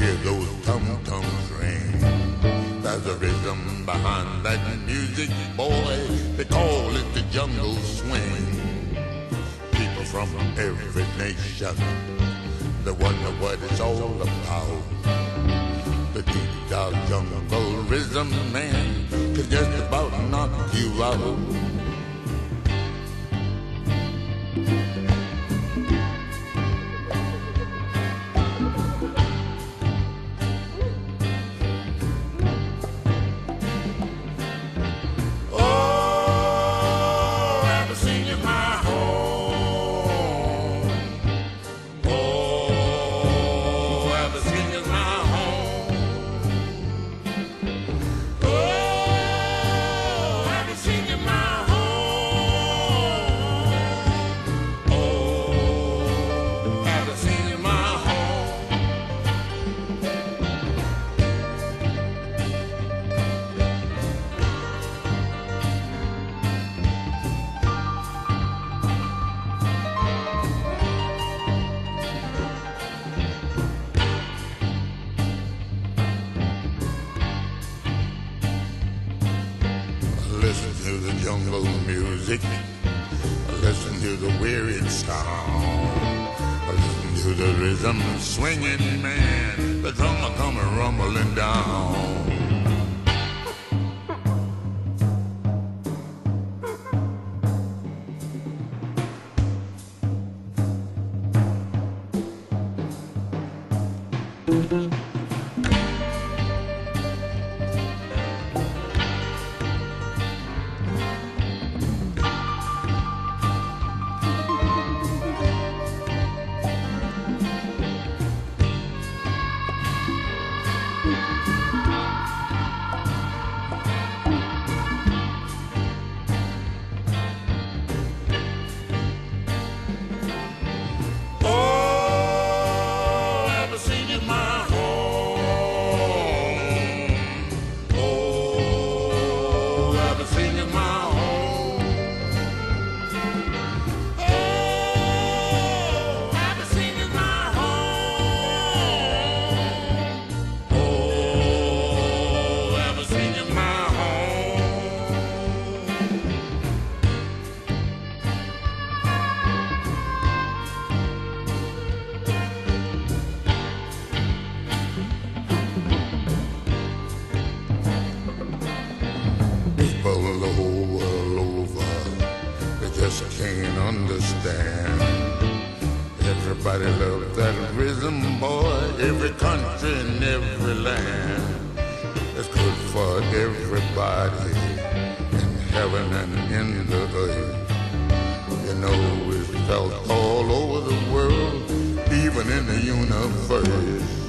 hear those tum tums ring. There's a rhythm behind that music, boy. They call it the jungle swing. People from every nation, they wonder what it's all about. The deep dark jungle rhythm, man, could just about knock you out. jungle music. Listen to the weary sound. Listen to the rhythm swinging, man. The drummer coming rumbling down. Mm-hmm. can't understand. Everybody loves that rhythm, boy, every country and every land. It's good for everybody in heaven and in the earth. You know, it's felt all over the world, even in the universe.